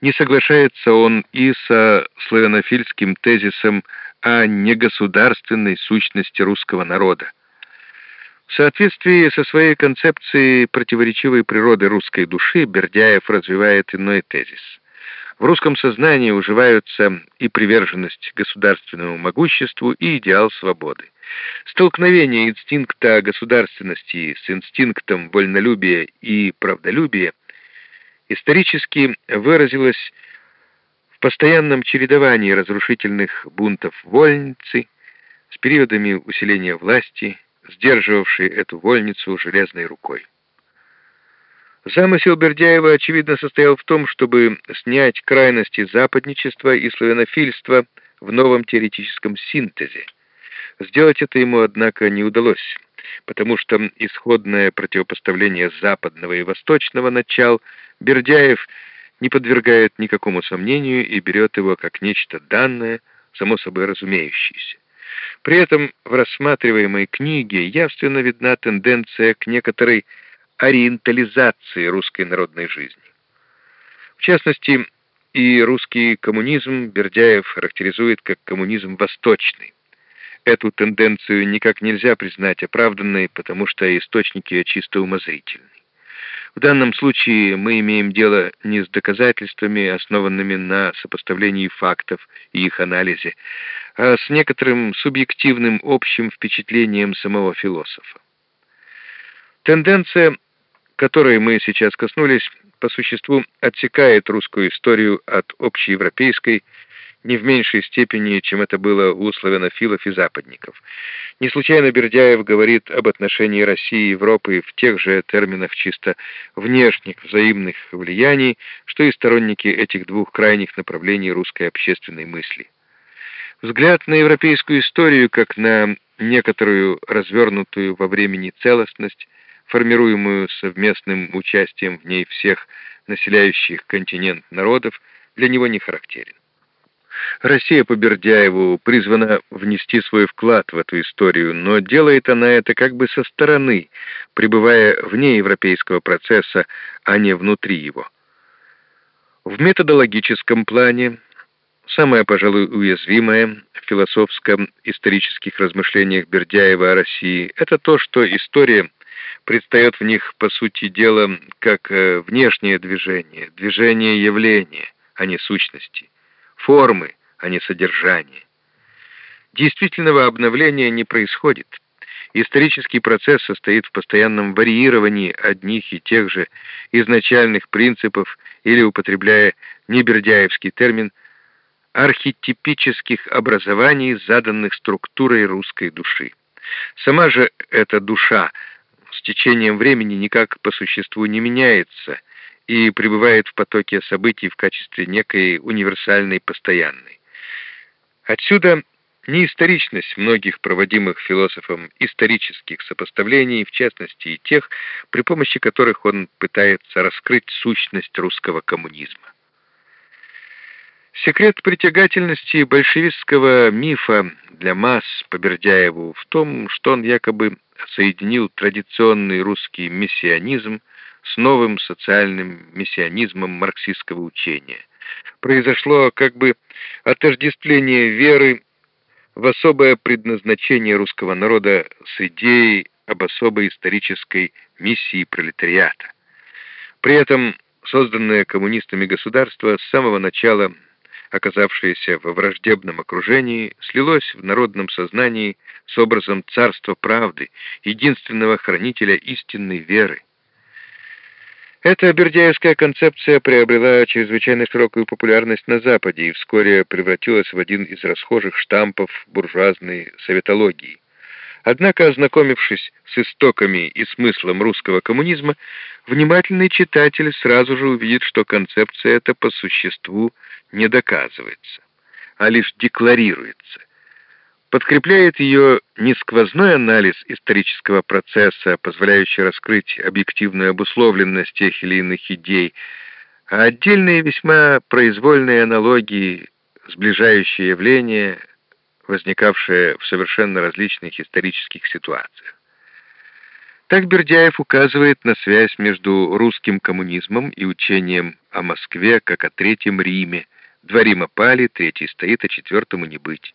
Не соглашается он и со славянофильским тезисом о негосударственной сущности русского народа. В соответствии со своей концепцией противоречивой природы русской души Бердяев развивает иной тезис. В русском сознании уживаются и приверженность государственному могуществу, и идеал свободы. Столкновение инстинкта государственности с инстинктом вольнолюбия и правдолюбия исторически выразилось в постоянном чередовании разрушительных бунтов вольницы с периодами усиления власти, сдерживавшей эту вольницу железной рукой. Замысел Бердяева, очевидно, состоял в том, чтобы снять крайности западничества и славянофильства в новом теоретическом синтезе. Сделать это ему, однако, не удалось, потому что исходное противопоставление западного и восточного начал Бердяев не подвергает никакому сомнению и берет его как нечто данное, само собой разумеющееся. При этом в рассматриваемой книге явственно видна тенденция к некоторой ориентализации русской народной жизни. В частности, и русский коммунизм Бердяев характеризует как коммунизм восточный. Эту тенденцию никак нельзя признать оправданной, потому что источники чисто умозрительны. В данном случае мы имеем дело не с доказательствами, основанными на сопоставлении фактов и их анализе, а с некоторым субъективным общим впечатлением самого философа. Тенденция, которой мы сейчас коснулись, по существу отсекает русскую историю от общеевропейской не в меньшей степени, чем это было у славянофилов и западников. Не случайно Бердяев говорит об отношении России и Европы в тех же терминах чисто внешних взаимных влияний, что и сторонники этих двух крайних направлений русской общественной мысли. Взгляд на европейскую историю как на некоторую развернутую во времени целостность, формируемую совместным участием в ней всех населяющих континент народов, для него не характерен. Россия по Бердяеву призвана внести свой вклад в эту историю, но делает она это как бы со стороны, пребывая вне европейского процесса, а не внутри его. В методологическом плане самое, пожалуй, уязвимое в философско-исторических размышлениях Бердяева о России — это то, что история предстает в них, по сути дела, как э, внешнее движение, движение явления, а не сущности формы, а не содержание. Действительного обновления не происходит. Исторический процесс состоит в постоянном варьировании одних и тех же изначальных принципов или, употребляя небердяевский термин, архетипических образований, заданных структурой русской души. Сама же эта душа с течением времени никак по существу не меняется – и пребывает в потоке событий в качестве некой универсальной постоянной. Отсюда неисторичность многих проводимых философом исторических сопоставлений, в частности и тех, при помощи которых он пытается раскрыть сущность русского коммунизма. Секрет притягательности большевистского мифа для масс по Бердяеву в том, что он якобы соединил традиционный русский мессианизм с новым социальным мессианизмом марксистского учения. Произошло как бы отождествление веры в особое предназначение русского народа с идеей об особой исторической миссии пролетариата. При этом созданное коммунистами государство с самого начала оказавшееся во враждебном окружении, слилось в народном сознании с образом царства правды, единственного хранителя истинной веры. Эта бердяевская концепция приобрела чрезвычайно широкую популярность на Западе и вскоре превратилась в один из расхожих штампов буржуазной советологии. Однако, ознакомившись с истоками и смыслом русского коммунизма, внимательный читатель сразу же увидит, что концепция эта по существу не доказывается, а лишь декларируется. Подкрепляет ее не сквозной анализ исторического процесса, позволяющий раскрыть объективную обусловленность тех или иных идей, а отдельные весьма произвольные аналогии, сближающие явления, возникавшие в совершенно различных исторических ситуациях. Так Бердяев указывает на связь между русским коммунизмом и учением о Москве как о Третьем Риме. Два Рима пали, третий стоит, а четвертому не быть.